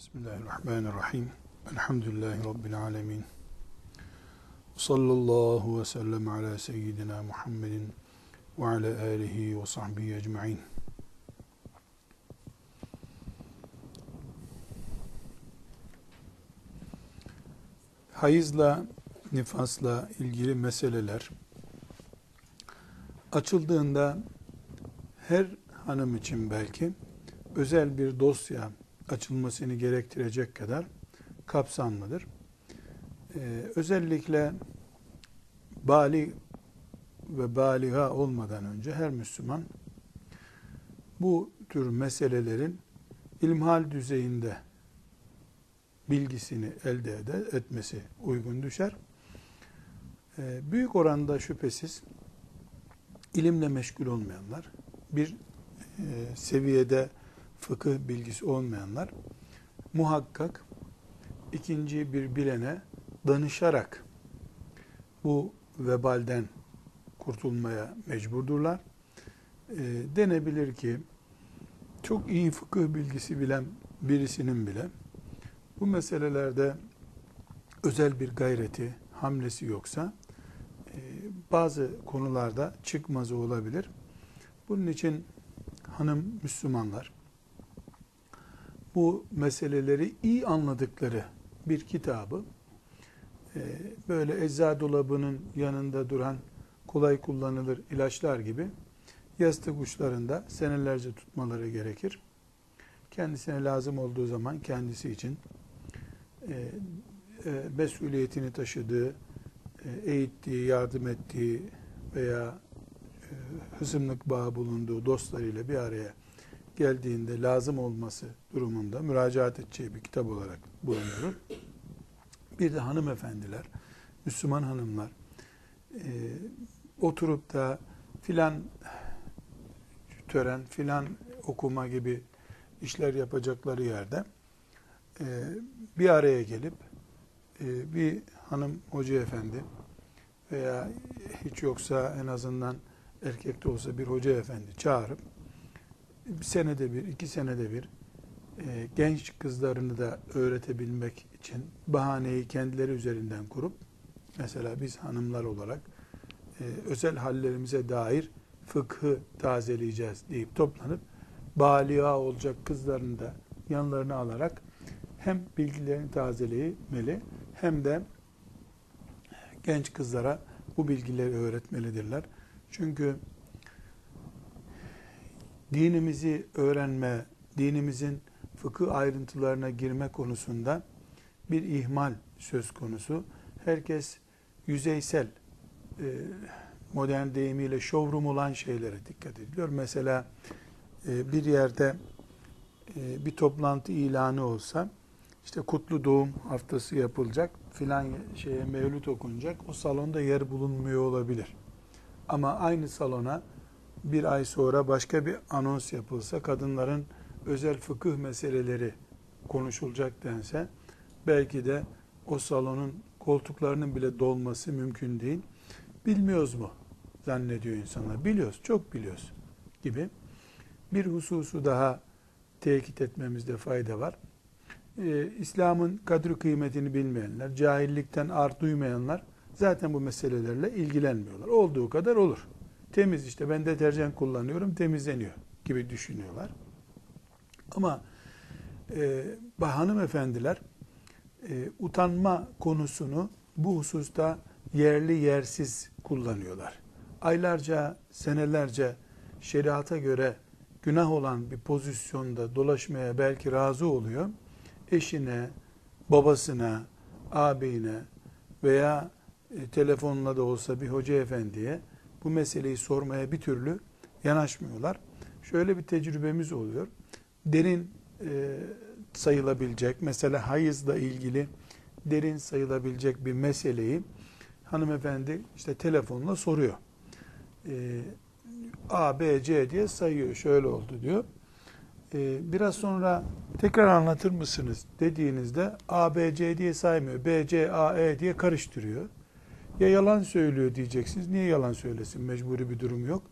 Bismillahirrahmanirrahim. Elhamdülillahi Rabbil alemin. Sallallahu ve sellem ala seyyidina Muhammedin ve ala alihi ve sahbihi ecma'in. Hayızla, nifasla ilgili meseleler açıldığında her hanım için belki özel bir dosya açılmasını gerektirecek kadar kapsamlıdır. Ee, özellikle bali ve baliha olmadan önce her Müslüman bu tür meselelerin ilmihal düzeyinde bilgisini elde ede, etmesi uygun düşer. Ee, büyük oranda şüphesiz ilimle meşgul olmayanlar, bir e, seviyede fıkıh bilgisi olmayanlar muhakkak ikinci bir bilene danışarak bu vebalden kurtulmaya mecburdurlar. E, denebilir ki çok iyi fıkıh bilgisi bilen birisinin bile bu meselelerde özel bir gayreti, hamlesi yoksa e, bazı konularda çıkmazı olabilir. Bunun için hanım Müslümanlar bu meseleleri iyi anladıkları bir kitabı e, böyle ecza dolabının yanında duran kolay kullanılır ilaçlar gibi yastık uçlarında senelerce tutmaları gerekir. Kendisine lazım olduğu zaman kendisi için e, e, mesuliyetini taşıdığı, e, eğittiği, yardım ettiği veya e, hısımlık bağı bulunduğu dostlarıyla bir araya geldiğinde lazım olması durumunda müracaat edeceği bir kitap olarak bulundurur. Bir de hanımefendiler, Müslüman hanımlar e, oturup da filan tören, filan okuma gibi işler yapacakları yerde e, bir araya gelip e, bir hanım hoca efendi veya hiç yoksa en azından erkekte olsa bir hoca efendi çağırıp bir senede bir, iki senede bir e, genç kızlarını da öğretebilmek için bahaneyi kendileri üzerinden kurup mesela biz hanımlar olarak e, özel hallerimize dair fıkhı tazeleyeceğiz deyip toplanıp baliğa olacak kızlarını da yanlarına alarak hem bilgilerini tazelemeli hem de genç kızlara bu bilgileri öğretmelidirler. Çünkü dinimizi öğrenme, dinimizin fıkıh ayrıntılarına girme konusunda bir ihmal söz konusu. Herkes yüzeysel, e, modern deyimiyle showroom olan şeylere dikkat ediyor. Mesela e, bir yerde e, bir toplantı ilanı olsa, işte kutlu doğum haftası yapılacak, filan şeye mevlüt okunacak, o salonda yer bulunmuyor olabilir. Ama aynı salona bir ay sonra başka bir anons yapılsa kadınların özel fıkıh meseleleri konuşulacak dense belki de o salonun koltuklarının bile dolması mümkün değil. Bilmiyoruz mu zannediyor insanlar. Biliyoruz, çok biliyoruz gibi. Bir hususu daha tekit etmemizde fayda var. Ee, İslam'ın kadri kıymetini bilmeyenler, cahillikten art duymayanlar zaten bu meselelerle ilgilenmiyorlar. Olduğu kadar olur. Temiz işte ben deterjan kullanıyorum temizleniyor gibi düşünüyorlar. Ama e, hanımefendiler e, utanma konusunu bu hususta yerli yersiz kullanıyorlar. Aylarca, senelerce şeriata göre günah olan bir pozisyonda dolaşmaya belki razı oluyor. Eşine, babasına, ağabeyine veya e, telefonla da olsa bir hoca efendiye bu meseleyi sormaya bir türlü yanaşmıyorlar. Şöyle bir tecrübemiz oluyor. Derin e, sayılabilecek, mesela hayızla ilgili derin sayılabilecek bir meseleyi hanımefendi işte telefonla soruyor. E, A, B, C diye sayıyor. Şöyle oldu diyor. E, biraz sonra tekrar anlatır mısınız dediğinizde A, B, C diye saymıyor. B, C, A, E diye karıştırıyor. Ya yalan söylüyor diyeceksiniz. Niye yalan söylesin? Mecburi bir durum yok.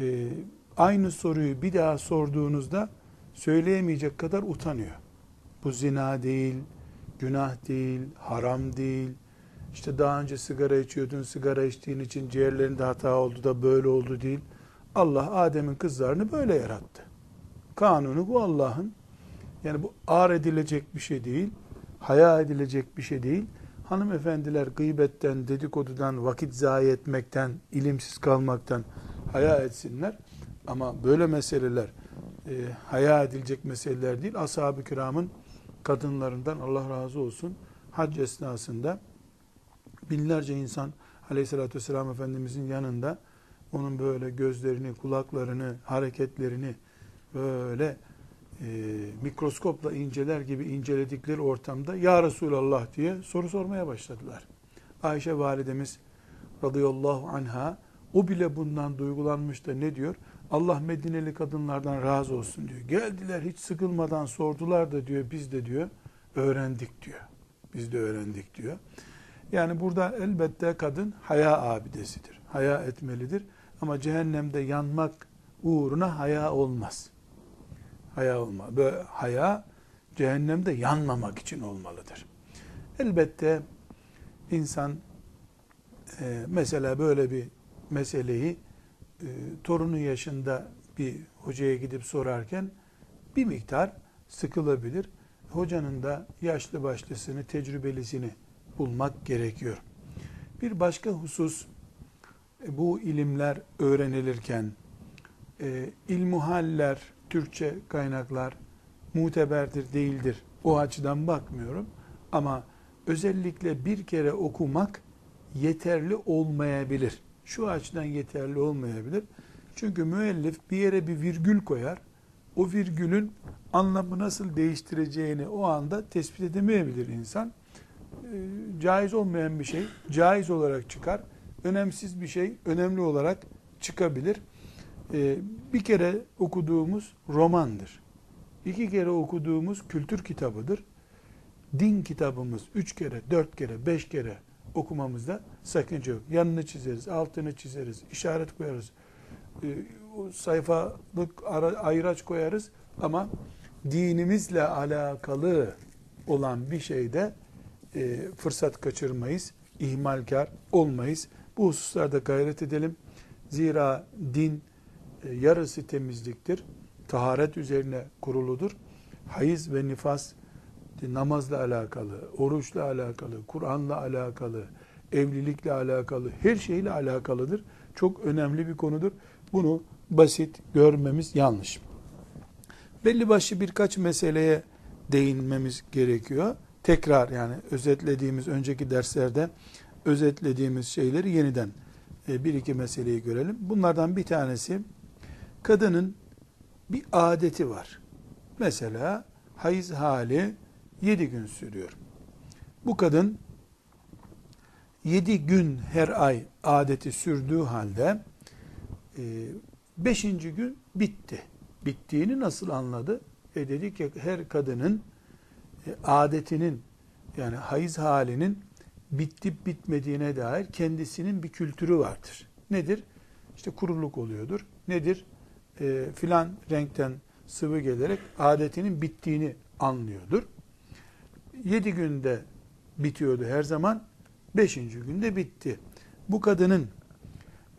Ee, aynı soruyu bir daha sorduğunuzda söyleyemeyecek kadar utanıyor. Bu zina değil, günah değil, haram değil. İşte daha önce sigara içiyordun, sigara içtiğin için ciğerlerinde hata oldu da böyle oldu değil. Allah Adem'in kızlarını böyle yarattı. Kanunu bu Allah'ın. Yani bu ağır edilecek bir şey değil, haya edilecek bir şey değil. Hanımefendiler gıybetten, dedikodudan, vakit zayi etmekten, ilimsiz kalmaktan haya etsinler. Ama böyle meseleler e, haya edilecek meseleler değil. Ashab-ı kiramın kadınlarından Allah razı olsun hac esnasında binlerce insan aleyhissalatü vesselam Efendimizin yanında onun böyle gözlerini, kulaklarını, hareketlerini böyle e, mikroskopla inceler gibi inceledikleri ortamda Ya Resulallah diye soru sormaya başladılar. Ayşe validemiz radıyallahu anha o bile bundan duygulanmış da ne diyor? Allah Medineli kadınlardan razı olsun diyor. Geldiler hiç sıkılmadan sordular da diyor biz de diyor öğrendik diyor. Biz de öğrendik diyor. Yani burada elbette kadın haya abidesidir. Haya etmelidir. Ama cehennemde yanmak uğruna haya olmaz. Haya olma. Böyle haya cehennemde yanmamak için olmalıdır. Elbette insan e, mesela böyle bir meseleyi e, torunu yaşında bir hocaya gidip sorarken bir miktar sıkılabilir. Hocanın da yaşlı başlısını, tecrübelisini bulmak gerekiyor. Bir başka husus e, bu ilimler öğrenilirken e, ilmuhaller, Türkçe kaynaklar muteberdir değildir. O açıdan bakmıyorum. Ama özellikle bir kere okumak yeterli olmayabilir. Şu açıdan yeterli olmayabilir. Çünkü müellif bir yere bir virgül koyar. O virgülün anlamı nasıl değiştireceğini o anda tespit edemeyebilir insan. E, caiz olmayan bir şey caiz olarak çıkar. Önemsiz bir şey önemli olarak çıkabilir. E, bir kere okuduğumuz romandır. İki kere okuduğumuz kültür kitabıdır. Din kitabımız üç kere, dört kere, beş kere okumamızda sakınca yok. Yanını çizeriz, altını çizeriz, işaret koyarız. E, sayfalık ayraç koyarız ama dinimizle alakalı olan bir şeyde e, fırsat kaçırmayız, ihmalkar olmayız. Bu hususlarda gayret edelim. Zira din yarısı temizliktir. Taharet üzerine kuruludur. Hayız ve nifas e, namazla alakalı, oruçla alakalı, Kur'an'la alakalı, evlilikle alakalı, her şeyle alakalıdır. Çok önemli bir konudur. Bunu basit görmemiz yanlış. Belli başlı birkaç meseleye değinmemiz gerekiyor tekrar yani özetlediğimiz önceki derslerde özetlediğimiz şeyleri yeniden e, bir iki meseleyi görelim. Bunlardan bir tanesi kadının bir adeti var. Mesela hayız hali yedi gün sürüyor. Bu kadın yedi gün her ay adeti sürdüğü halde e, beşinci gün bitti. Bittiğini nasıl anladı? E dedi ki her kadının e, adetinin yani hayız halinin bittip bitmediğine dair kendisinin bir kültürü vardır. Nedir? İşte kuruluk oluyordur. Nedir? E, filan renkten sıvı gelerek adetinin bittiğini anlıyordur. Yedi günde bitiyordu her zaman. Beşinci günde bitti. Bu kadının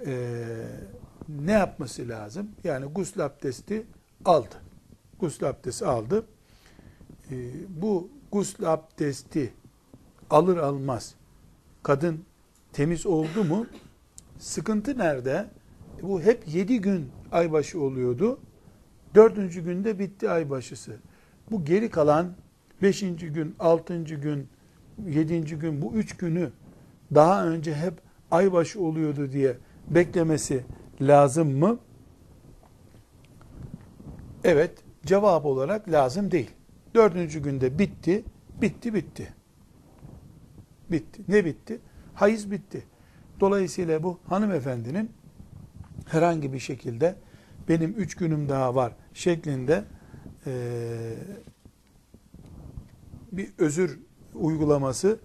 e, ne yapması lazım? Yani gusül abdesti aldı. Gusül abdesti aldı. Ee, bu gusül abdesti alır almaz kadın temiz oldu mu sıkıntı nerede? Bu hep yedi gün aybaşı oluyordu. Dördüncü günde bitti aybaşısı. Bu geri kalan beşinci gün, altıncı gün, yedinci gün bu üç günü daha önce hep aybaşı oluyordu diye beklemesi lazım mı? Evet, cevap olarak lazım değil. Dördüncü günde bitti, bitti, bitti. Bitti. Ne bitti? Hayız bitti. Dolayısıyla bu hanımefendinin herhangi bir şekilde benim üç günüm daha var şeklinde e, bir özür uygulaması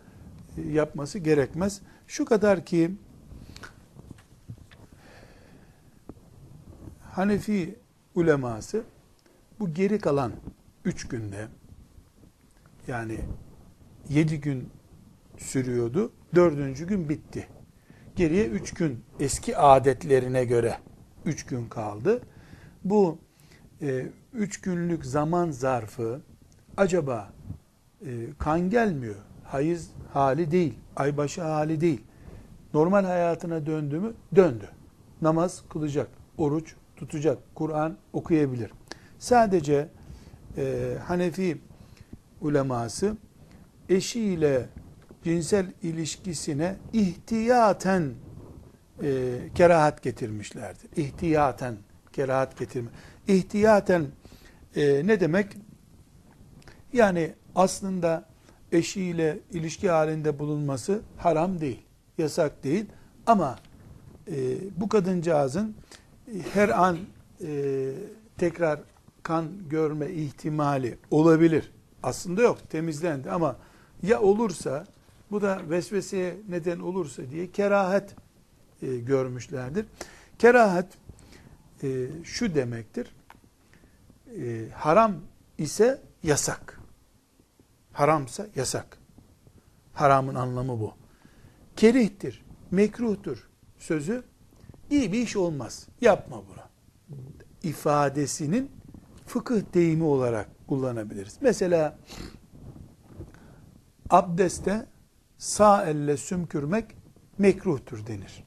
yapması gerekmez. Şu kadar ki Hanefi uleması bu geri kalan üç günde Yani yedi gün sürüyordu. Dördüncü gün bitti. Geriye üç gün eski adetlerine göre üç gün kaldı. Bu e, üç günlük zaman zarfı acaba e, kan gelmiyor, hayız hali değil, aybaşı hali değil. Normal hayatına döndü mü? Döndü. Namaz kılacak, oruç tutacak, Kur'an okuyabilir. Sadece e, Hanefi uleması eşiyle cinsel ilişkisine ihtiyaten e, kerahat getirmişlerdir. İhtiyaten kerahat getirme. İhtiyaten e, ne demek? Yani aslında eşiyle ilişki halinde bulunması haram değil, yasak değil. Ama e, bu kadıncağızın her an e, tekrar kan görme ihtimali olabilir. Aslında yok, temizlendi ama ya olursa, bu da vesveseye neden olursa diye kerahat e, görmüşlerdir. Kerahat e, şu demektir, e, haram ise yasak. Haramsa yasak. Haramın anlamı bu. Kerihtir, mekruhtur sözü iyi bir iş olmaz. Yapma bunu. ifadesinin fıkıh deyimi olarak kullanabiliriz. Mesela abdeste sağ elle sümkürmek mekruhtur denir.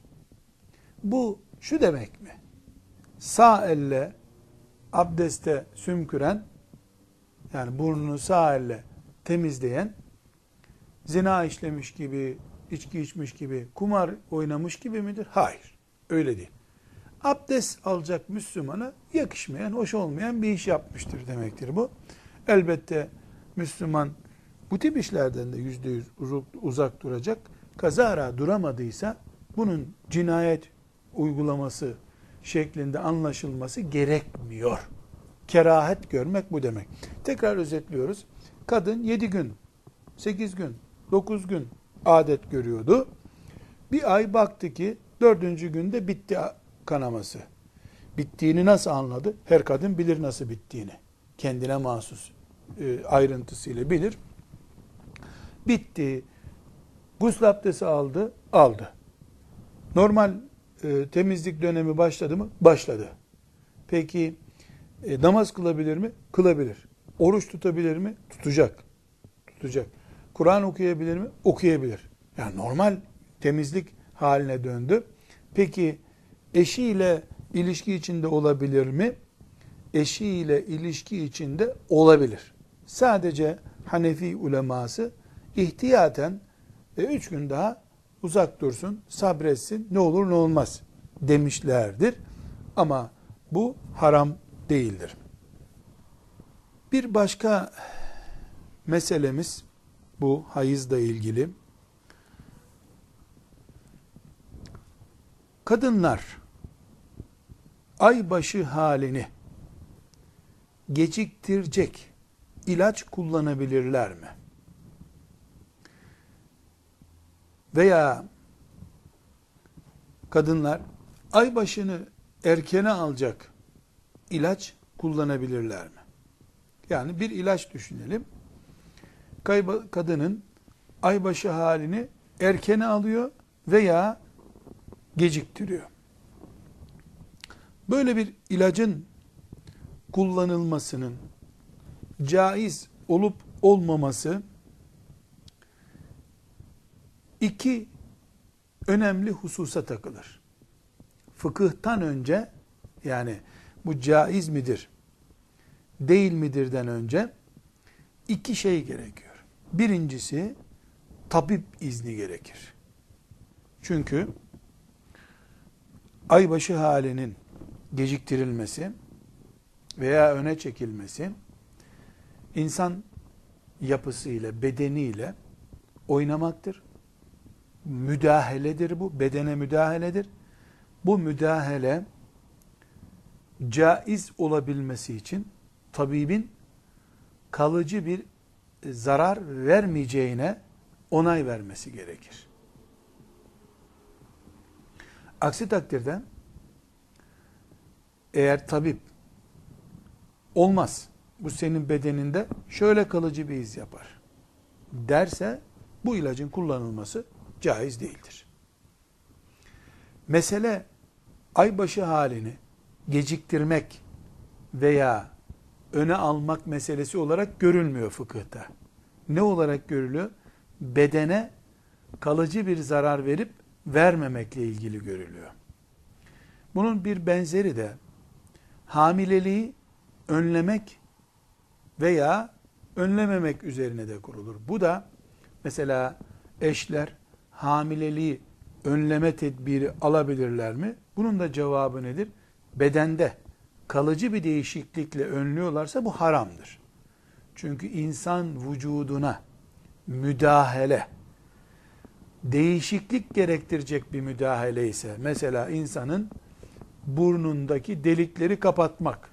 Bu şu demek mi? Sağ elle abdeste sümküren yani burnunu sağ elle temizleyen zina işlemiş gibi, içki içmiş gibi, kumar oynamış gibi midir? Hayır. Öyle değil. Abdest alacak Müslümana yakışmayan, hoş olmayan bir iş yapmıştır demektir bu. Elbette Müslüman bu tip işlerden de yüzde yüz uzak duracak. Kazara duramadıysa bunun cinayet uygulaması şeklinde anlaşılması gerekmiyor. Kerahet görmek bu demek. Tekrar özetliyoruz. Kadın 7 gün, 8 gün, 9 gün adet görüyordu. Bir ay baktı ki dördüncü günde bitti kanaması. Bittiğini nasıl anladı? Her kadın bilir nasıl bittiğini. Kendine mahsus e, ayrıntısıyla bilir. Bitti. Gusül abdesti aldı, aldı. Normal e, temizlik dönemi başladı mı? Başladı. Peki e, namaz kılabilir mi? Kılabilir. Oruç tutabilir mi? Tutacak. Tutacak. Kur'an okuyabilir mi? Okuyabilir. Yani normal temizlik haline döndü. Peki eşiyle ilişki içinde olabilir mi? Eşiyle ilişki içinde olabilir. Sadece Hanefi uleması ihtiyaten e, üç gün daha uzak dursun, sabretsin, ne olur ne olmaz demişlerdir. Ama bu haram değildir. Bir başka meselemiz bu hayızla ilgili. Kadınlar aybaşı halini geciktirecek ilaç kullanabilirler mi? Veya kadınlar aybaşını erkene alacak ilaç kullanabilirler mi? Yani bir ilaç düşünelim. Kadının aybaşı halini erkene alıyor veya geciktiriyor. Böyle bir ilacın kullanılmasının caiz olup olmaması iki önemli hususa takılır. Fıkıhtan önce yani bu caiz midir, değil midirden önce iki şey gerekiyor. Birincisi tabip izni gerekir. Çünkü aybaşı halinin geciktirilmesi veya öne çekilmesi insan yapısıyla, bedeniyle oynamaktır. Müdahaledir bu, bedene müdahaledir. Bu müdahale caiz olabilmesi için tabibin kalıcı bir zarar vermeyeceğine onay vermesi gerekir. Aksi takdirde eğer tabip olmaz bu senin bedeninde şöyle kalıcı bir iz yapar. derse bu ilacın kullanılması caiz değildir. Mesele aybaşı halini geciktirmek veya öne almak meselesi olarak görülmüyor fıkıhta. Ne olarak görülüyor? Bedene kalıcı bir zarar verip vermemekle ilgili görülüyor. Bunun bir benzeri de hamileliği önlemek veya önlememek üzerine de kurulur. Bu da mesela eşler hamileliği önleme tedbiri alabilirler mi? Bunun da cevabı nedir? Bedende kalıcı bir değişiklikle önlüyorlarsa bu haramdır. Çünkü insan vücuduna müdahale, değişiklik gerektirecek bir müdahale ise, mesela insanın burnundaki delikleri kapatmak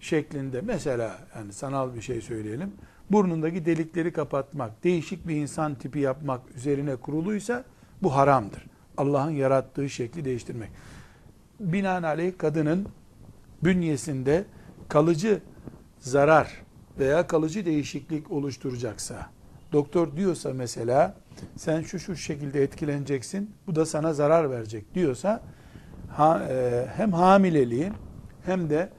şeklinde, mesela yani sanal bir şey söyleyelim, burnundaki delikleri kapatmak, değişik bir insan tipi yapmak üzerine kuruluysa bu haramdır. Allah'ın yarattığı şekli değiştirmek. Binaenaleyh kadının bünyesinde kalıcı zarar veya kalıcı değişiklik oluşturacaksa, doktor diyorsa mesela sen şu şu şekilde etkileneceksin, bu da sana zarar verecek diyorsa ha, e, hem hamileliği hem de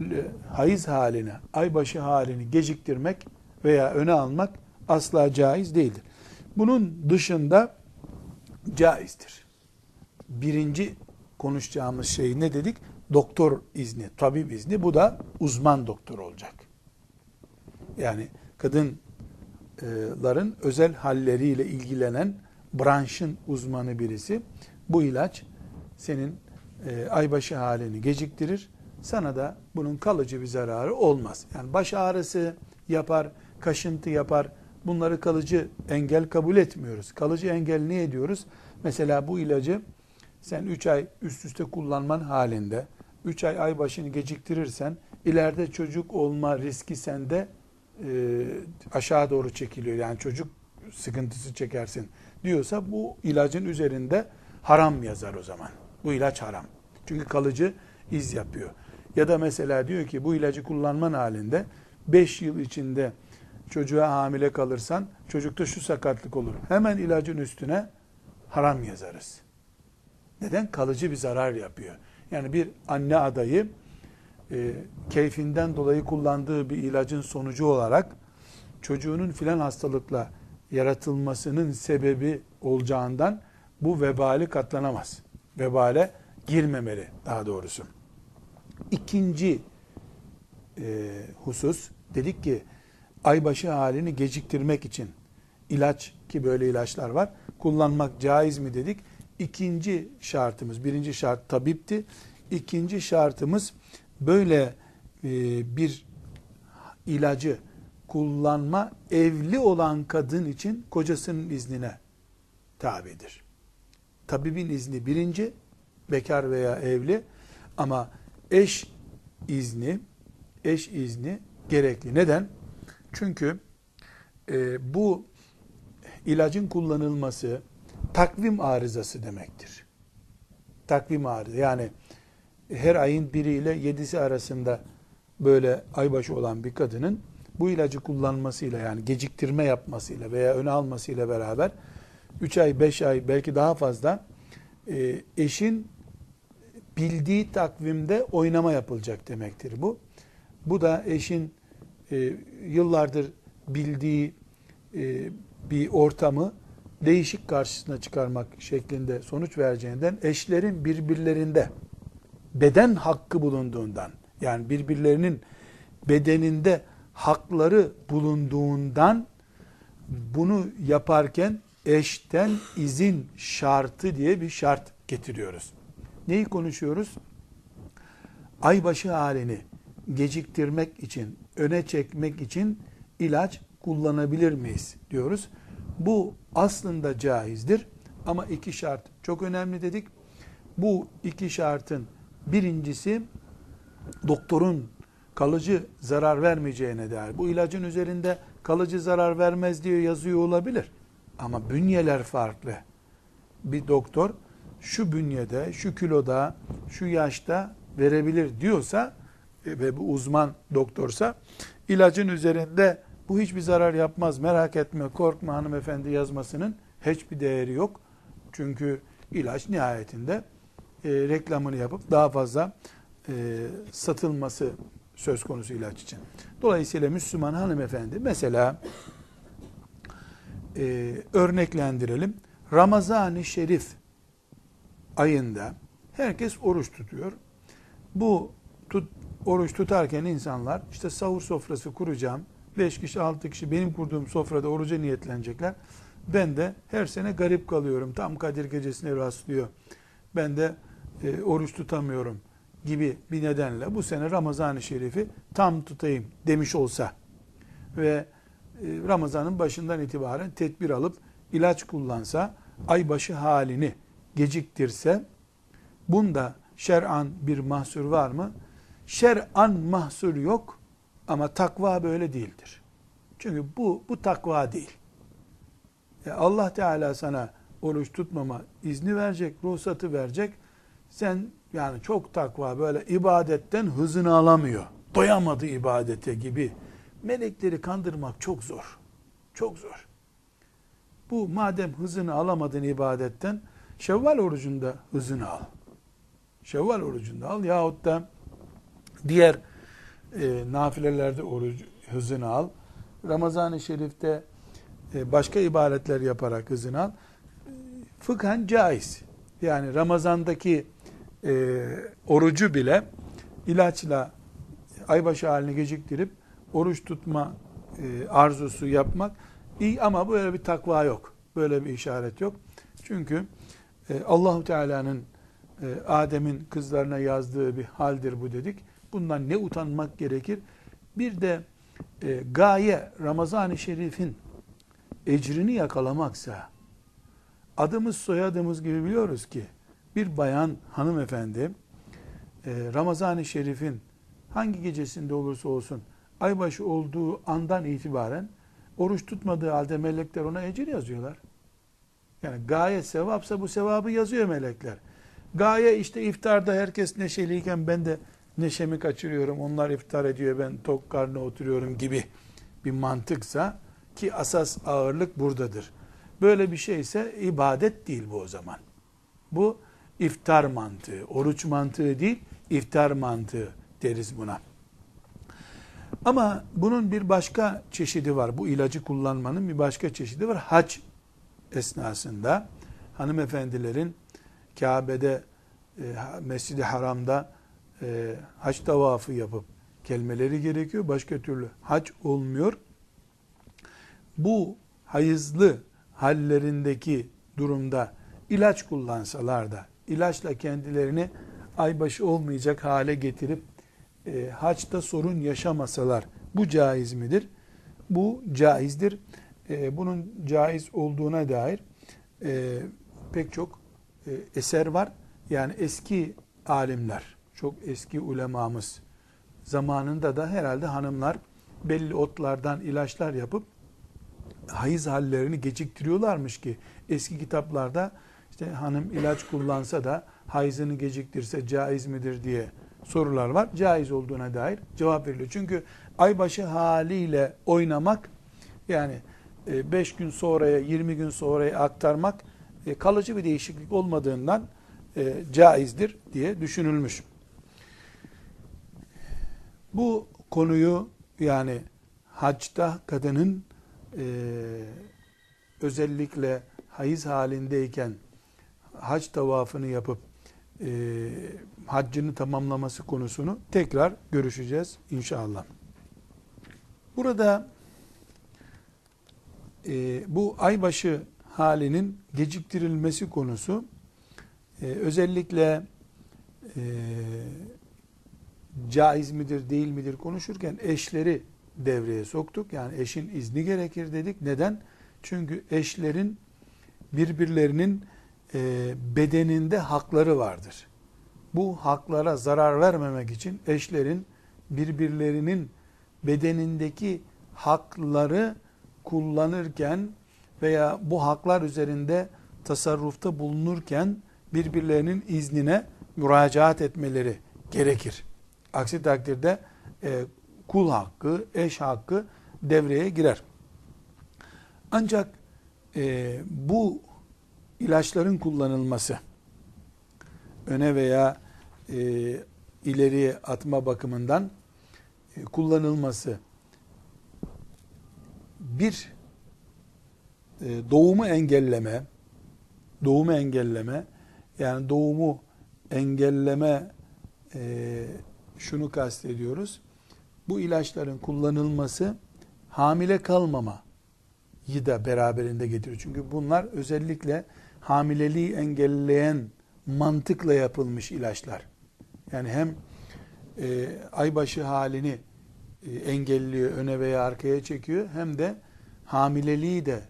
e, hayız haline, aybaşı halini geciktirmek veya öne almak asla caiz değildir. Bunun dışında caizdir. Birinci konuşacağımız şey ne dedik? doktor izni, tabip izni bu da uzman doktor olacak. Yani kadınların özel halleriyle ilgilenen branşın uzmanı birisi bu ilaç senin e, aybaşı halini geciktirir. Sana da bunun kalıcı bir zararı olmaz. Yani baş ağrısı yapar, kaşıntı yapar. Bunları kalıcı engel kabul etmiyoruz. Kalıcı engel ne ediyoruz? Mesela bu ilacı sen 3 ay üst üste kullanman halinde 3 ay ay başını geciktirirsen ileride çocuk olma riski sende e, aşağı doğru çekiliyor. Yani çocuk sıkıntısı çekersin diyorsa bu ilacın üzerinde haram yazar o zaman. Bu ilaç haram. Çünkü kalıcı iz yapıyor. Ya da mesela diyor ki bu ilacı kullanman halinde 5 yıl içinde çocuğa hamile kalırsan çocukta şu sakatlık olur. Hemen ilacın üstüne haram yazarız. Neden? Kalıcı bir zarar yapıyor. Yani bir anne adayı e, keyfinden dolayı kullandığı bir ilacın sonucu olarak çocuğunun filan hastalıkla yaratılmasının sebebi olacağından bu vebali katlanamaz. Vebale girmemeli daha doğrusu. İkinci e, husus dedik ki aybaşı halini geciktirmek için ilaç ki böyle ilaçlar var kullanmak caiz mi dedik. İkinci şartımız, birinci şart tabipti. İkinci şartımız böyle e, bir ilacı kullanma evli olan kadın için kocasının iznine tabidir. Tabibin izni birinci, bekar veya evli ama eş izni, eş izni gerekli. Neden? Çünkü e, bu ilacın kullanılması takvim arızası demektir. Takvim arızası yani her ayın biriyle yedisi arasında böyle aybaşı olan bir kadının bu ilacı kullanmasıyla yani geciktirme yapmasıyla veya öne almasıyla beraber 3 ay 5 ay belki daha fazla e, eşin bildiği takvimde oynama yapılacak demektir bu. Bu da eşin e, yıllardır bildiği e, bir ortamı değişik karşısına çıkarmak şeklinde sonuç vereceğinden eşlerin birbirlerinde beden hakkı bulunduğundan yani birbirlerinin bedeninde hakları bulunduğundan bunu yaparken eşten izin şartı diye bir şart getiriyoruz. Neyi konuşuyoruz? Aybaşı halini geciktirmek için, öne çekmek için ilaç kullanabilir miyiz diyoruz. Bu aslında caizdir ama iki şart çok önemli dedik. Bu iki şartın birincisi doktorun kalıcı zarar vermeyeceğine dair. Bu ilacın üzerinde kalıcı zarar vermez diye yazıyor olabilir. Ama bünyeler farklı. Bir doktor şu bünyede, şu kiloda, şu yaşta verebilir diyorsa ve bu uzman doktorsa ilacın üzerinde bu hiçbir zarar yapmaz merak etme korkma hanımefendi yazmasının hiçbir değeri yok. Çünkü ilaç nihayetinde e, reklamını yapıp daha fazla e, satılması söz konusu ilaç için. Dolayısıyla Müslüman hanımefendi mesela e, örneklendirelim. Ramazan-ı Şerif ayında herkes oruç tutuyor. Bu tut, oruç tutarken insanlar işte sahur sofrası kuracağım. 5 kişi 6 kişi benim kurduğum sofrada oruca niyetlenecekler. Ben de her sene garip kalıyorum. Tam Kadir gecesine rastlıyor. Ben de e, oruç tutamıyorum gibi bir nedenle bu sene Ramazan-ı Şerif'i tam tutayım demiş olsa ve e, Ramazan'ın başından itibaren tedbir alıp ilaç kullansa, aybaşı halini geciktirse bunda şer'an bir mahsur var mı? Şer'an mahsur yok ama takva böyle değildir. Çünkü bu bu takva değil. E Allah Teala sana oruç tutmama izni verecek, ruhsatı verecek. Sen yani çok takva böyle ibadetten hızını alamıyor. Doyamadı ibadete gibi. Melekleri kandırmak çok zor. Çok zor. Bu madem hızını alamadın ibadetten Şevval orucunda hızını al. Şevval orucunda al yahut da diğer e, nafilelerde oruç hızını al. Ramazan-ı Şerif'te e, başka ibadetler yaparak hızını al. Fıkhen caiz. Yani Ramazan'daki e, orucu bile ilaçla aybaşı halini geciktirip oruç tutma e, arzusu yapmak iyi ama böyle bir takva yok. Böyle bir işaret yok. Çünkü e, Allahu Teala'nın e, Adem'in kızlarına yazdığı bir haldir bu dedik. Bundan ne utanmak gerekir? Bir de e, gaye Ramazan-ı Şerif'in ecrini yakalamaksa adımız soyadımız gibi biliyoruz ki bir bayan hanımefendi e, Ramazan-ı Şerif'in hangi gecesinde olursa olsun aybaşı olduğu andan itibaren oruç tutmadığı halde melekler ona ecir yazıyorlar. Yani gaye sevapsa bu sevabı yazıyor melekler. Gaye işte iftarda herkes neşeliyken ben de neşemi kaçırıyorum. Onlar iftar ediyor ben tok karnına oturuyorum gibi bir mantıksa ki asas ağırlık buradadır. Böyle bir şeyse ibadet değil bu o zaman. Bu iftar mantığı, oruç mantığı değil, iftar mantığı deriz buna. Ama bunun bir başka çeşidi var. Bu ilacı kullanmanın bir başka çeşidi var. Hac esnasında hanımefendilerin Kabe'de, e, Mescid-i Haram'da e, hac tavafı yapıp gelmeleri gerekiyor. Başka türlü hac olmuyor. Bu hayızlı hallerindeki durumda ilaç kullansalar da ilaçla kendilerini aybaşı olmayacak hale getirip e, haçta sorun yaşamasalar bu caiz midir? Bu caizdir. E, bunun caiz olduğuna dair e, pek çok e, eser var. Yani eski alimler, çok eski ulemamız zamanında da herhalde hanımlar belli otlardan ilaçlar yapıp hayız hallerini geciktiriyorlarmış ki eski kitaplarda işte hanım ilaç kullansa da hayzını geciktirse caiz midir diye sorular var. Caiz olduğuna dair cevap veriliyor. Çünkü aybaşı haliyle oynamak yani 5 e, gün sonraya 20 gün sonraya aktarmak e, kalıcı bir değişiklik olmadığından e, caizdir diye düşünülmüş. Bu konuyu yani hacda kadının özellikle hayız halindeyken hac tavafını yapıp e, haccını tamamlaması konusunu tekrar görüşeceğiz inşallah. Burada e, bu aybaşı halinin geciktirilmesi konusu e, özellikle e, caiz midir değil midir konuşurken eşleri devreye soktuk. Yani eşin izni gerekir dedik. Neden? Çünkü eşlerin birbirlerinin e, bedeninde hakları vardır. Bu haklara zarar vermemek için eşlerin birbirlerinin bedenindeki hakları kullanırken veya bu haklar üzerinde tasarrufta bulunurken birbirlerinin iznine müracaat etmeleri gerekir. Aksi takdirde e, kul hakkı, eş hakkı devreye girer. Ancak e, bu ilaçların kullanılması öne veya e, ileriye atma bakımından e, kullanılması bir e, doğumu engelleme doğumu engelleme yani doğumu engelleme e, şunu kastediyoruz. Bu ilaçların kullanılması hamile kalmama da beraberinde getiriyor. Çünkü bunlar özellikle hamileliği engelleyen mantıkla yapılmış ilaçlar. Yani hem e, aybaşı halini e, engelliyor, öne veya arkaya çekiyor hem de hamileliği de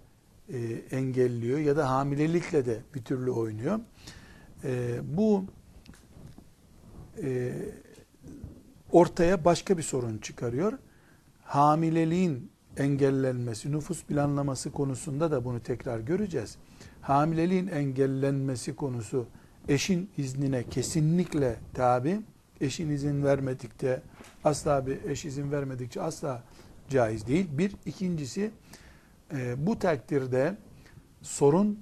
e, engelliyor ya da hamilelikle de bir türlü oynuyor. E, bu e, ortaya başka bir sorun çıkarıyor. Hamileliğin engellenmesi, nüfus planlaması konusunda da bunu tekrar göreceğiz. Hamileliğin engellenmesi konusu eşin iznine kesinlikle tabi. Eşin izin vermedikçe asla bir eş izin vermedikçe asla caiz değil. Bir, ikincisi e, bu takdirde sorun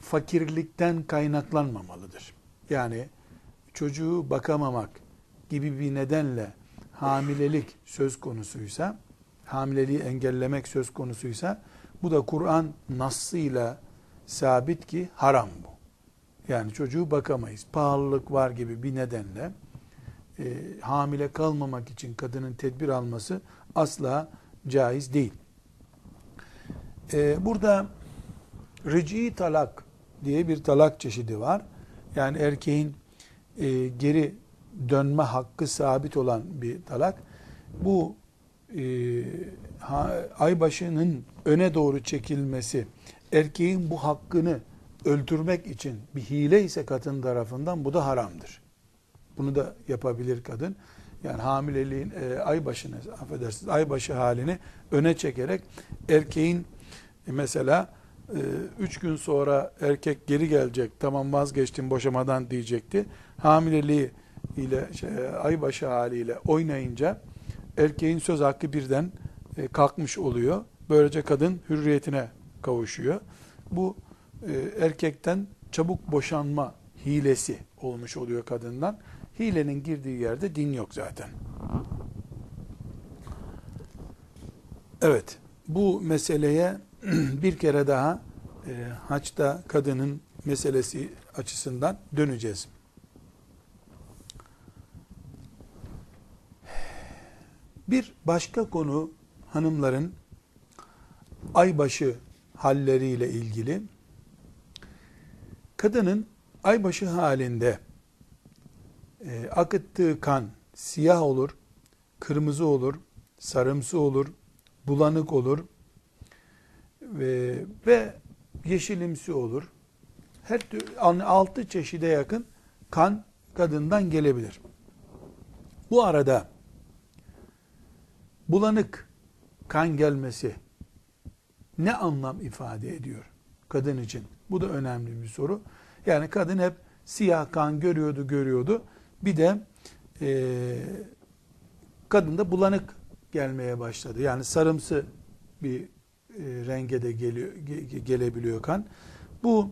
fakirlikten kaynaklanmamalıdır. Yani çocuğu bakamamak gibi bir nedenle hamilelik söz konusuysa, hamileliği engellemek söz konusuysa, bu da Kur'an nasıyla sabit ki haram bu. Yani çocuğu bakamayız. Pahalılık var gibi bir nedenle e, hamile kalmamak için kadının tedbir alması asla caiz değil. E, burada rıc'i talak diye bir talak çeşidi var. Yani erkeğin e, geri dönme hakkı sabit olan bir talak. Bu e, ha, aybaşının öne doğru çekilmesi, erkeğin bu hakkını öldürmek için bir hile ise kadın tarafından bu da haramdır. Bunu da yapabilir kadın. Yani hamileliğin e, ay başını, affedersiniz, ay başı halini öne çekerek erkeğin e, mesela e, üç gün sonra erkek geri gelecek, tamam vazgeçtim boşamadan diyecekti. Hamileliği ile şey, aybaşı haliyle oynayınca erkeğin söz hakkı birden e, kalkmış oluyor. Böylece kadın hürriyetine kavuşuyor. Bu e, erkekten çabuk boşanma hilesi olmuş oluyor kadından. Hilenin girdiği yerde din yok zaten. Evet, bu meseleye bir kere daha e, haçta kadının meselesi açısından döneceğiz. Bir başka konu hanımların aybaşı halleriyle ilgili. Kadının aybaşı halinde e, akıttığı kan siyah olur, kırmızı olur, sarımsı olur, bulanık olur ve, ve yeşilimsi olur. Her altı çeşide yakın kan kadından gelebilir. Bu arada bulanık kan gelmesi ne anlam ifade ediyor kadın için? Bu da önemli bir soru. Yani kadın hep siyah kan görüyordu, görüyordu. Bir de e, kadında bulanık gelmeye başladı. Yani sarımsı bir e, renge de geliyor, ge, gelebiliyor kan. Bu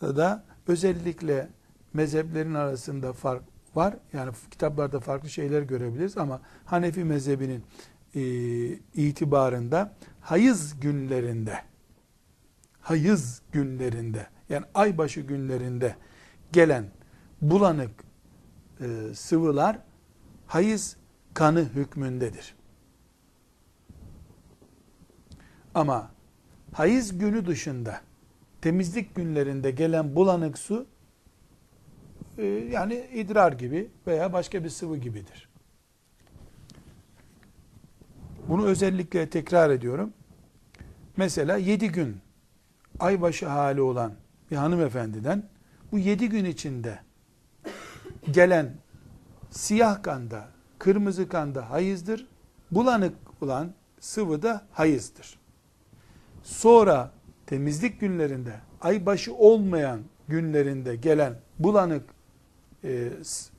da özellikle mezheplerin arasında fark var. Yani kitaplarda farklı şeyler görebiliriz ama Hanefi mezhebinin e, itibarında hayız günlerinde hayız günlerinde yani aybaşı günlerinde gelen bulanık e, sıvılar hayız kanı hükmündedir. Ama hayız günü dışında temizlik günlerinde gelen bulanık su e, yani idrar gibi veya başka bir sıvı gibidir. Bunu özellikle tekrar ediyorum. Mesela yedi gün aybaşı hali olan bir hanımefendiden bu yedi gün içinde gelen siyah kanda, kırmızı kanda hayızdır. Bulanık olan sıvı da hayızdır. Sonra temizlik günlerinde, aybaşı olmayan günlerinde gelen bulanık e,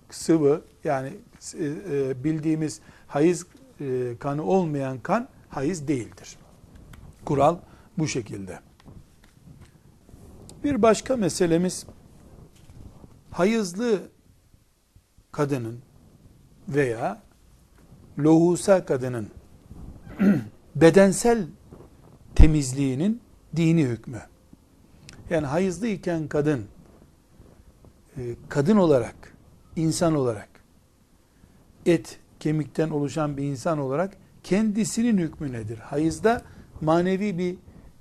sıvı yani e, e, bildiğimiz hayız e, kanı olmayan kan hayız değildir. Kural bu şekilde. Bir başka meselemiz hayızlı kadının veya lohusa kadının bedensel temizliğinin dini hükmü. Yani hayızlı iken kadın e, kadın olarak, insan olarak et, kemikten oluşan bir insan olarak kendisinin hükmü nedir? Hayızda manevi bir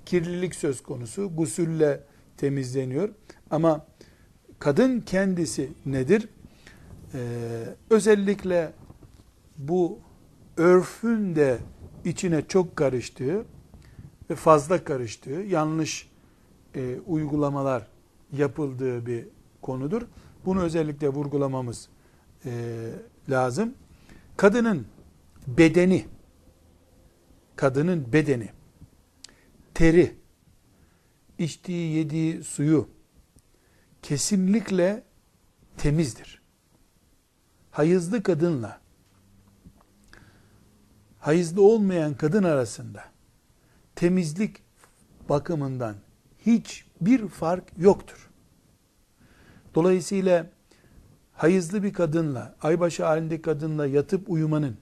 kirlilik söz konusu. Gusülle temizleniyor. Ama kadın kendisi nedir? Ee, özellikle bu örfün de içine çok karıştığı ve fazla karıştığı, yanlış e, uygulamalar yapıldığı bir konudur. Bunu özellikle vurgulamamız e, lazım. Kadının bedeni, kadının bedeni, teri, içtiği yediği suyu kesinlikle temizdir. Hayızlı kadınla hayızlı olmayan kadın arasında temizlik bakımından hiçbir fark yoktur. Dolayısıyla hayızlı bir kadınla, aybaşı halinde kadınla yatıp uyumanın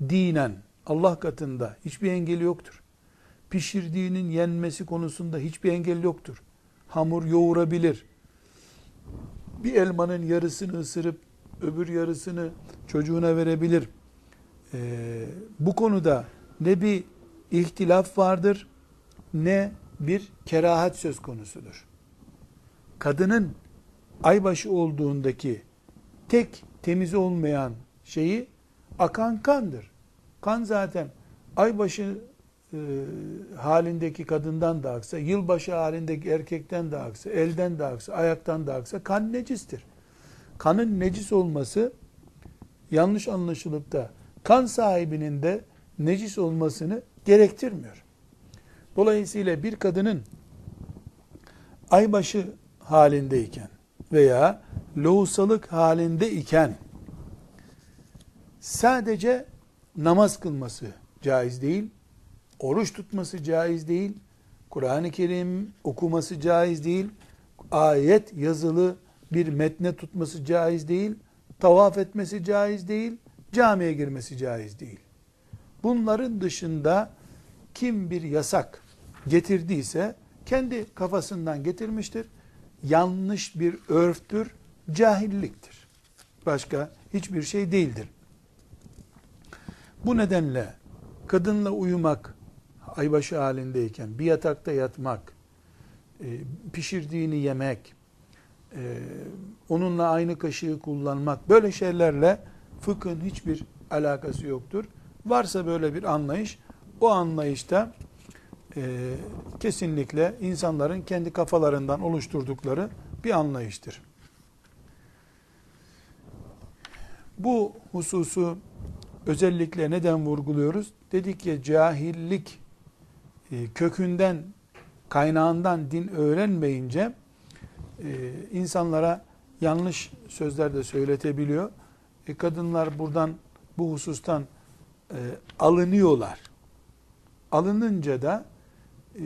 dinen Allah katında hiçbir engeli yoktur. Pişirdiğinin yenmesi konusunda hiçbir engel yoktur. Hamur yoğurabilir. Bir elmanın yarısını ısırıp öbür yarısını çocuğuna verebilir. Ee, bu konuda ne bir ihtilaf vardır ne bir kerahat söz konusudur. Kadının aybaşı olduğundaki tek temiz olmayan şeyi akan kandır. Kan zaten aybaşı e, halindeki kadından da aksa, yılbaşı halindeki erkekten de aksa, elden de aksa, ayaktan da aksa kan necistir. Kanın necis olması yanlış anlaşılıp da kan sahibinin de necis olmasını gerektirmiyor. Dolayısıyla bir kadının aybaşı halindeyken veya lohusalık halinde iken sadece namaz kılması caiz değil, oruç tutması caiz değil, Kur'an-ı Kerim okuması caiz değil, ayet yazılı bir metne tutması caiz değil, tavaf etmesi caiz değil, camiye girmesi caiz değil. Bunların dışında kim bir yasak getirdiyse kendi kafasından getirmiştir. Yanlış bir örftür, cahilliktir. Başka hiçbir şey değildir. Bu nedenle kadınla uyumak, aybaşı halindeyken bir yatakta yatmak, e, pişirdiğini yemek, e, onunla aynı kaşığı kullanmak, böyle şeylerle fıkhın hiçbir alakası yoktur. Varsa böyle bir anlayış, o anlayışta e, kesinlikle insanların kendi kafalarından oluşturdukları bir anlayıştır. Bu hususu özellikle neden vurguluyoruz? Dedik ya cahillik e, kökünden, kaynağından din öğrenmeyince e, insanlara yanlış sözler de söyletebiliyor. E, kadınlar buradan bu husustan e, alınıyorlar. Alınınca da e,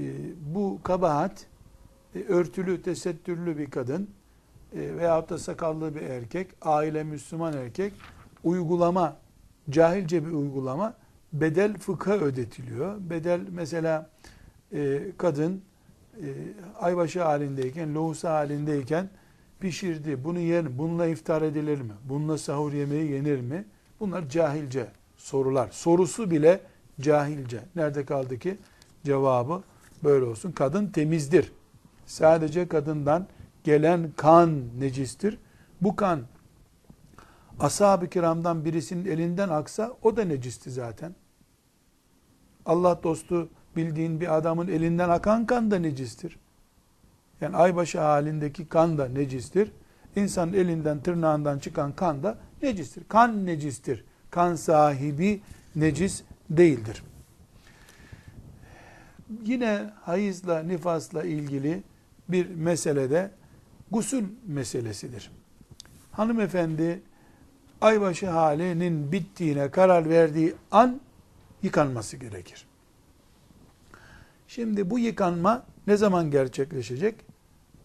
bu kabahat e, örtülü, tesettürlü bir kadın e, veyahut da sakallı bir erkek, aile Müslüman erkek uygulama, cahilce bir uygulama bedel fıkha ödetiliyor. Bedel mesela e, kadın e, aybaşı halindeyken, lohusa halindeyken pişirdi. Bunu yer, bununla iftar edilir mi? Bununla sahur yemeği yenir mi? Bunlar cahilce sorular. Sorusu bile cahilce. Nerede kaldı ki? Cevabı böyle olsun. Kadın temizdir. Sadece kadından gelen kan necistir. Bu kan ashab-ı kiramdan birisinin elinden aksa o da necisti zaten. Allah dostu bildiğin bir adamın elinden akan kan da necistir. Yani aybaşı halindeki kan da necistir. İnsanın elinden tırnağından çıkan kan da necistir. Kan necistir. Kan sahibi necis değildir. Yine hayızla, nifasla ilgili bir meselede gusül meselesidir. Hanımefendi aybaşı halinin bittiğine karar verdiği an yıkanması gerekir. Şimdi bu yıkanma ne zaman gerçekleşecek?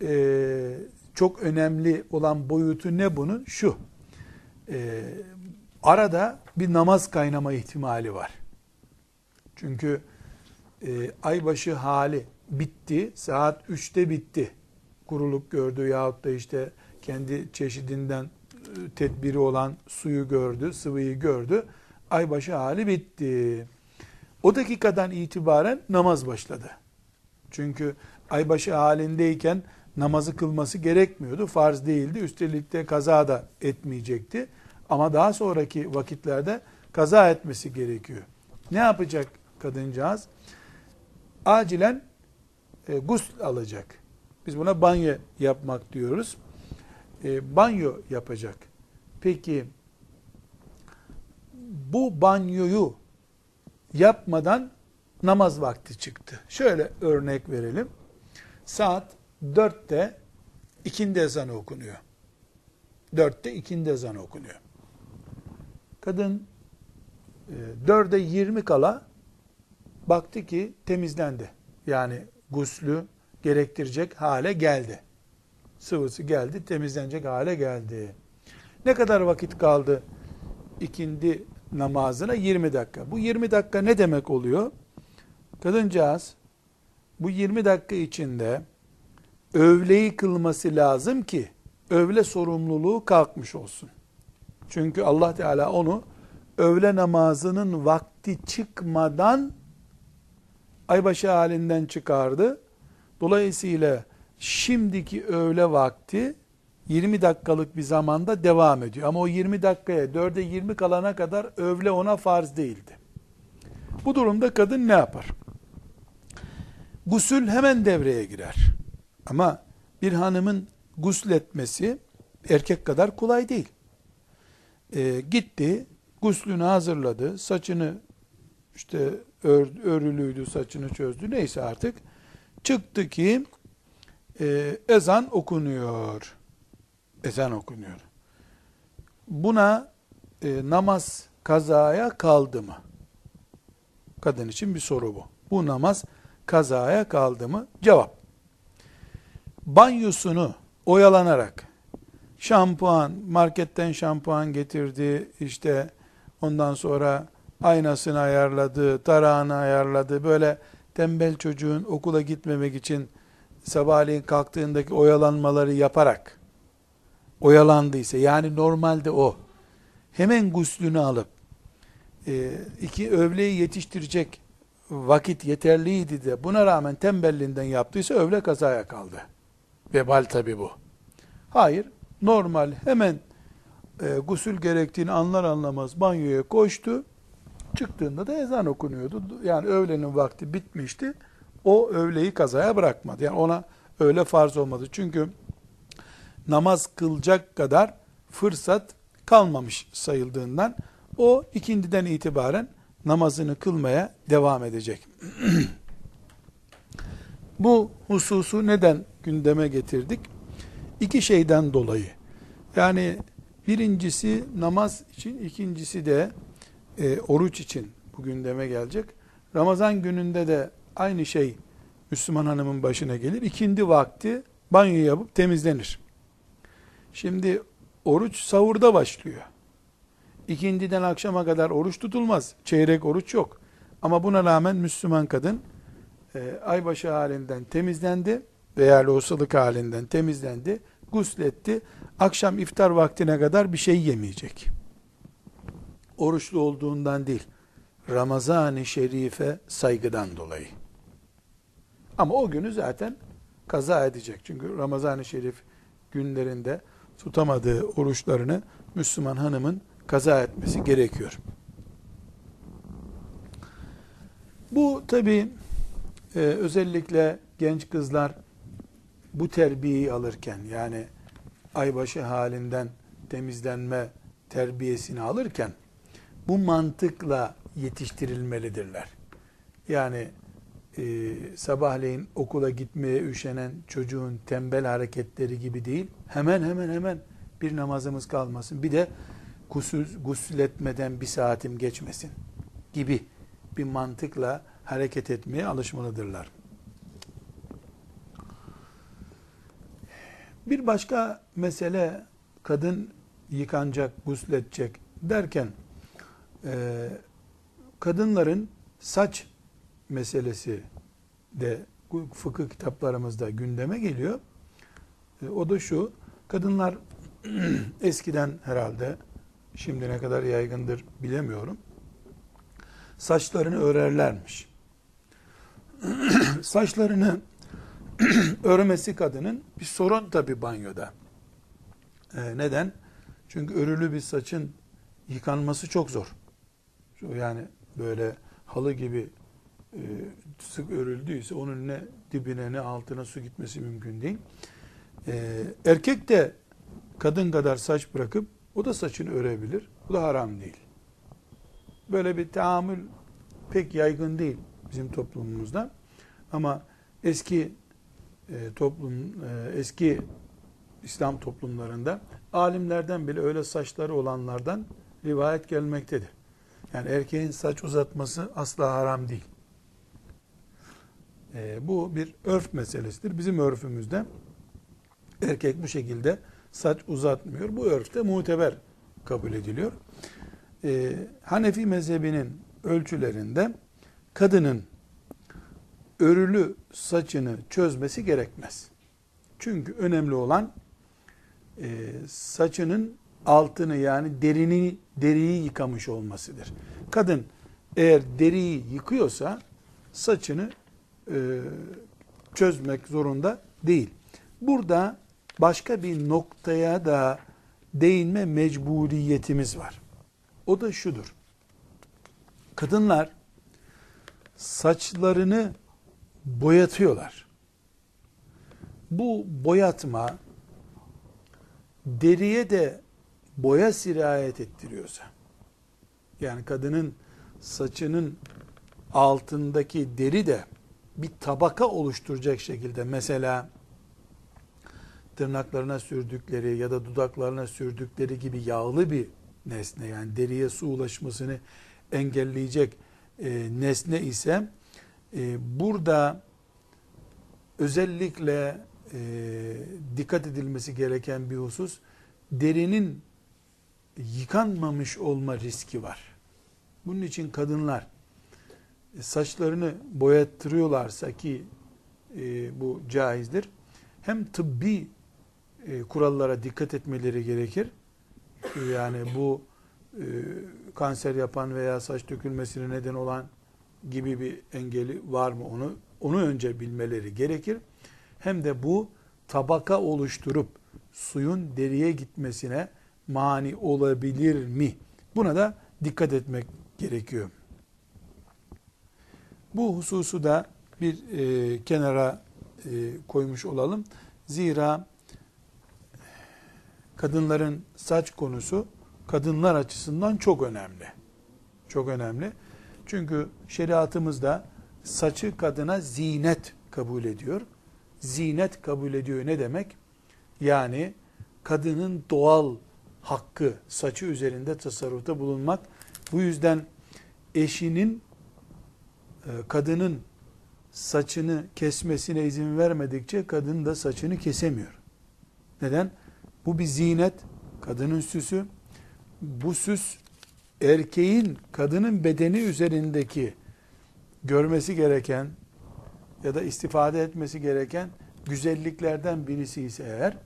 Ee, çok önemli olan boyutu ne bunun? Şu. Ee, arada bir namaz kaynama ihtimali var. Çünkü e, aybaşı hali bitti. Saat 3'te bitti. Kuruluk gördü yahut da işte kendi çeşidinden e, tedbiri olan suyu gördü, sıvıyı gördü. Aybaşı hali bitti. O dakikadan itibaren namaz başladı. Çünkü aybaşı halindeyken namazı kılması gerekmiyordu. Farz değildi. Üstelik de kaza da etmeyecekti. Ama daha sonraki vakitlerde kaza etmesi gerekiyor. Ne yapacak kadıncağız? Acilen e, gusl alacak. Biz buna banyo yapmak diyoruz. E, banyo yapacak. Peki bu banyoyu yapmadan namaz vakti çıktı. Şöyle örnek verelim. Saat 4'te ikindi ezanı okunuyor. 4'te ikindi ezanı okunuyor. Kadın e, 4'e 20 kala baktı ki temizlendi. Yani guslü gerektirecek hale geldi. Sıvısı geldi, temizlenecek hale geldi. Ne kadar vakit kaldı ikindi namazına? 20 dakika. Bu 20 dakika ne demek oluyor? Kadıncağız bu 20 dakika içinde övleyi kılması lazım ki övle sorumluluğu kalkmış olsun. Çünkü Allah Teala onu övle namazının vakti çıkmadan aybaşı halinden çıkardı. Dolayısıyla şimdiki öğle vakti 20 dakikalık bir zamanda devam ediyor. Ama o 20 dakikaya 4'e 20 kalana kadar övle ona farz değildi. Bu durumda kadın ne yapar? Gusül hemen devreye girer. Ama bir hanımın gusletmesi erkek kadar kolay değil. Ee, gitti, guslünü hazırladı, saçını işte ör, örülüydü, saçını çözdü neyse artık. Çıktı ki e, ezan okunuyor. Ezan okunuyor. Buna e, namaz kazaya kaldı mı? Kadın için bir soru bu. Bu namaz kazaya kaldı mı? Cevap. Banyosunu oyalanarak şampuan, marketten şampuan getirdi, işte ondan sonra aynasını ayarladı, tarağını ayarladı. Böyle tembel çocuğun okula gitmemek için sabahleyin kalktığındaki oyalanmaları yaparak oyalandıysa, yani normalde o, hemen guslünü alıp, e, iki övleyi yetiştirecek vakit yeterliydi de buna rağmen tembelliğinden yaptıysa övle kazaya kaldı. Vebal tabi bu. Hayır, normal hemen e, gusül gerektiğini anlar anlamaz banyoya koştu. Çıktığında da ezan okunuyordu. Yani öğlenin vakti bitmişti. O öğleyi kazaya bırakmadı. Yani ona öyle farz olmadı. Çünkü namaz kılacak kadar fırsat kalmamış sayıldığından o ikindiden itibaren namazını kılmaya devam edecek. Bu hususu neden gündeme getirdik? İki şeyden dolayı. Yani birincisi namaz için, ikincisi de e, oruç için bu gündeme gelecek. Ramazan gününde de aynı şey Müslüman hanımın başına gelir. İkindi vakti banyo yapıp temizlenir. Şimdi oruç sahurda başlıyor. İkindiden akşama kadar oruç tutulmaz. Çeyrek oruç yok. Ama buna rağmen Müslüman kadın e, aybaşı halinden temizlendi veya lohusalık halinden temizlendi, gusletti. Akşam iftar vaktine kadar bir şey yemeyecek. Oruçlu olduğundan değil, Ramazan-ı Şerife saygıdan dolayı. Ama o günü zaten kaza edecek. Çünkü Ramazan-ı Şerif günlerinde tutamadığı oruçlarını Müslüman hanımın kaza etmesi gerekiyor. Bu tabi e, özellikle genç kızlar bu terbiyeyi alırken yani aybaşı halinden temizlenme terbiyesini alırken bu mantıkla yetiştirilmelidirler. Yani e, sabahleyin okula gitmeye üşenen çocuğun tembel hareketleri gibi değil. Hemen hemen hemen bir namazımız kalmasın. Bir de gusül, gusül etmeden bir saatim geçmesin gibi bir mantıkla hareket etmeye alışmalıdırlar. Bir başka mesele kadın yıkanacak, gusledecek derken e, kadınların saç meselesi de fıkıh kitaplarımızda gündeme geliyor. E, o da şu, kadınlar eskiden herhalde, şimdi ne kadar yaygındır bilemiyorum, saçlarını örerlermiş. Saçlarını örmesi kadının bir sorun tabi banyoda. Ee, neden? Çünkü örülü bir saçın yıkanması çok zor. Yani böyle halı gibi e, sık örüldüyse onun ne dibine ne altına su gitmesi mümkün değil. Ee, erkek de kadın kadar saç bırakıp o da saçını örebilir. Bu da haram değil. Böyle bir tahammül pek yaygın değil bizim toplumumuzda. Ama eski e, toplum e, eski İslam toplumlarında alimlerden bile öyle saçları olanlardan rivayet gelmektedir. Yani erkeğin saç uzatması asla haram değil. E, bu bir örf meselesidir. Bizim örfümüzde erkek bu şekilde saç uzatmıyor. Bu örfte muteber kabul ediliyor. E, Hanefi mezhebinin ölçülerinde kadının örülü saçını çözmesi gerekmez. Çünkü önemli olan e, saçının altını yani derini deriyi yıkamış olmasıdır. Kadın eğer deriyi yıkıyorsa saçını e, çözmek zorunda değil. Burada başka bir noktaya da değinme mecburiyetimiz var. O da şudur. Kadınlar saçlarını boyatıyorlar. Bu boyatma deriye de boya sirayet ettiriyorsa yani kadının saçının altındaki deri de bir tabaka oluşturacak şekilde mesela tırnaklarına sürdükleri ya da dudaklarına sürdükleri gibi yağlı bir nesne yani deriye su ulaşmasını engelleyecek e, nesne ise e, burada özellikle e, dikkat edilmesi gereken bir husus derinin yıkanmamış olma riski var. Bunun için kadınlar e, saçlarını boyattırıyorlarsa ki e, bu caizdir. Hem tıbbi e, kurallara dikkat etmeleri gerekir. Yani bu e, kanser yapan veya saç dökülmesine neden olan gibi bir engeli var mı onu onu önce bilmeleri gerekir. Hem de bu tabaka oluşturup suyun deriye gitmesine mani olabilir mi? Buna da dikkat etmek gerekiyor. Bu hususu da bir e, kenara e, koymuş olalım. Zira kadınların saç konusu kadınlar açısından çok önemli. Çok önemli. Çünkü şeriatımızda saçı kadına zinet kabul ediyor. Zinet kabul ediyor ne demek? Yani kadının doğal hakkı saçı üzerinde tasarrufta bulunmak. Bu yüzden eşinin e, kadının saçını kesmesine izin vermedikçe kadın da saçını kesemiyor. Neden? Bu bir zinet, kadının süsü. Bu süs erkeğin kadının bedeni üzerindeki görmesi gereken ya da istifade etmesi gereken güzelliklerden birisi ise eğer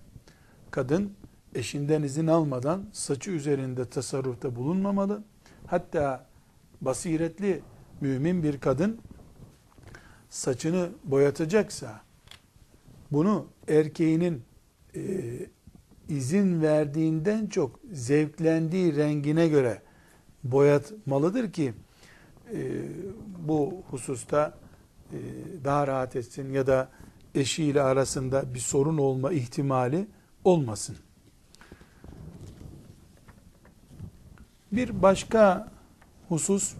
kadın eşinden izin almadan saçı üzerinde tasarrufta bulunmamalı. Hatta basiretli mümin bir kadın saçını boyatacaksa bunu erkeğinin e, izin verdiğinden çok zevklendiği rengine göre boyatmalıdır ki e, bu hususta e, daha rahat etsin ya da eşiyle arasında bir sorun olma ihtimali olmasın. Bir başka husus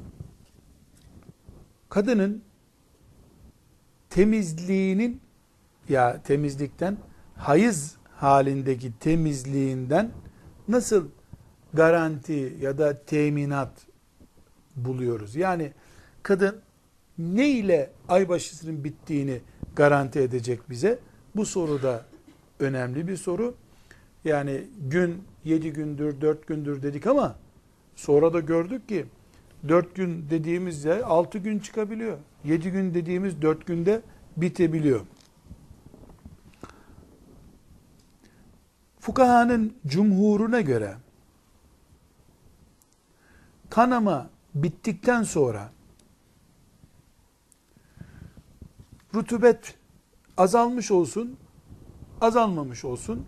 kadının temizliğinin ya temizlikten hayız halindeki temizliğinden nasıl garanti ya da teminat buluyoruz. Yani kadın ne ile aybaşısının bittiğini garanti edecek bize? Bu soru da önemli bir soru. Yani gün 7 gündür, 4 gündür dedik ama sonra da gördük ki 4 gün dediğimizde 6 gün çıkabiliyor. 7 gün dediğimiz 4 günde bitebiliyor. Fukahanın cumhuruna göre kanama bittikten sonra rutubet azalmış olsun, azalmamış olsun,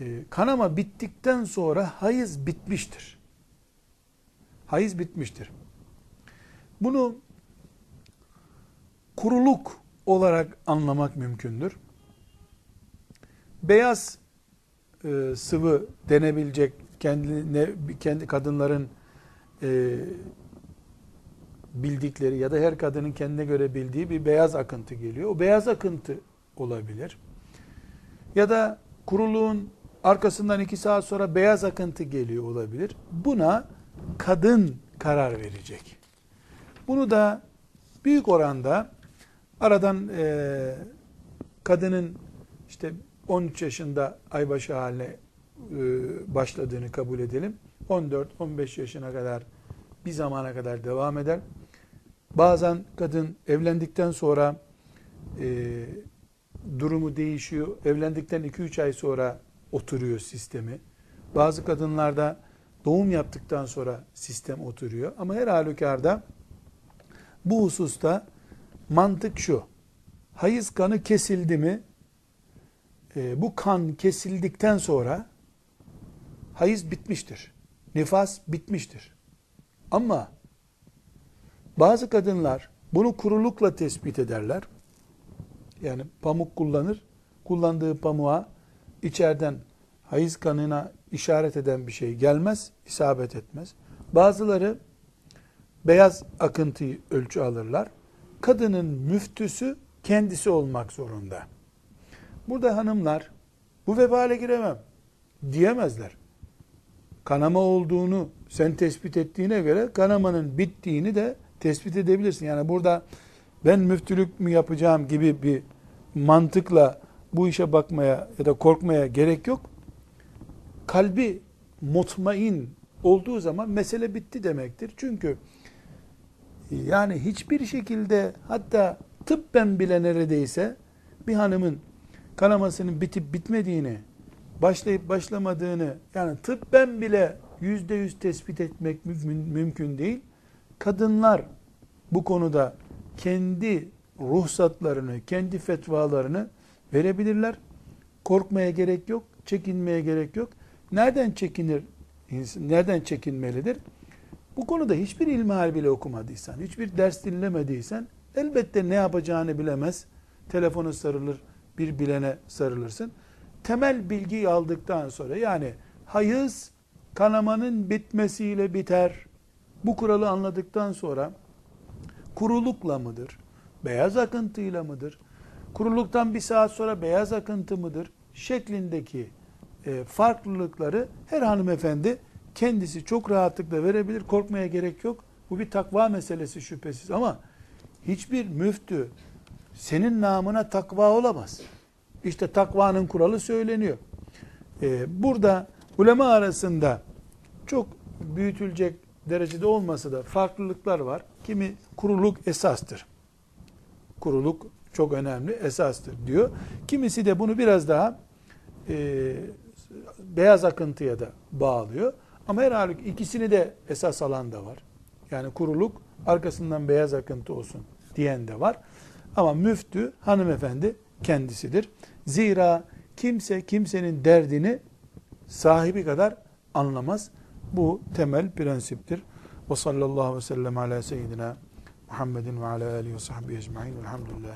e, kanama bittikten sonra hayız bitmiştir. Hayız bitmiştir. Bunu kuruluk olarak anlamak mümkündür. Beyaz e, sıvı denebilecek kendine, kendi kadınların e, bildikleri ya da her kadının kendine göre bildiği bir beyaz akıntı geliyor. O beyaz akıntı olabilir. Ya da kuruluğun arkasından iki saat sonra beyaz akıntı geliyor olabilir. Buna kadın karar verecek. Bunu da büyük oranda aradan e, kadının işte 13 yaşında aybaşı haline e, başladığını kabul edelim. 14-15 yaşına kadar bir zamana kadar devam eder. Bazen kadın evlendikten sonra e, durumu değişiyor. Evlendikten 2-3 ay sonra oturuyor sistemi. Bazı kadınlarda doğum yaptıktan sonra sistem oturuyor. Ama her halükarda bu hususta mantık şu. Hayız kanı kesildi mi e, bu kan kesildikten sonra hayız bitmiştir. Nifas bitmiştir. Ama bazı kadınlar bunu kurulukla tespit ederler. Yani pamuk kullanır. Kullandığı pamuğa içeriden hayız kanına işaret eden bir şey gelmez, isabet etmez. Bazıları beyaz akıntıyı ölçü alırlar. Kadının müftüsü kendisi olmak zorunda. Burada hanımlar bu vebale giremem diyemezler. Kanama olduğunu sen tespit ettiğine göre kanamanın bittiğini de tespit edebilirsin. Yani burada ben müftülük mü yapacağım gibi bir mantıkla bu işe bakmaya ya da korkmaya gerek yok. Kalbi mutmain olduğu zaman mesele bitti demektir. Çünkü yani hiçbir şekilde hatta tıbben bile neredeyse bir hanımın kanamasının bitip bitmediğini, başlayıp başlamadığını yani tıbben bile yüzde yüz tespit etmek mümkün değil. Kadınlar bu konuda kendi ruhsatlarını, kendi fetvalarını verebilirler. Korkmaya gerek yok, çekinmeye gerek yok. Nereden çekinir? Nereden çekinmelidir? Bu konuda hiçbir ilmihal bile okumadıysan, hiçbir ders dinlemediysen elbette ne yapacağını bilemez. Telefonu sarılır, bir bilene sarılırsın. Temel bilgiyi aldıktan sonra yani hayız kanamanın bitmesiyle biter. Bu kuralı anladıktan sonra kurulukla mıdır? Beyaz akıntıyla mıdır? Kuruluktan bir saat sonra beyaz akıntı mıdır? Şeklindeki e, farklılıkları her hanımefendi kendisi çok rahatlıkla verebilir. Korkmaya gerek yok. Bu bir takva meselesi şüphesiz ama hiçbir müftü senin namına takva olamaz. İşte takvanın kuralı söyleniyor. Ee, burada ulema arasında çok büyütülecek derecede olmasa da farklılıklar var. Kimi kuruluk esastır. Kuruluk çok önemli, esastır diyor. Kimisi de bunu biraz daha e, beyaz akıntıya da bağlıyor. Ama her halükarda ikisini de esas alan da var. Yani kuruluk arkasından beyaz akıntı olsun diyen de var. Ama müftü hanımefendi kendisidir. Zira kimse kimsenin derdini sahibi kadar anlamaz. Bu temel prensiptir. Ve sallallahu aleyhi ve sellem ala seyyidina Muhammedin ve ala alihi ve sahbihi ecma'in velhamdülillah.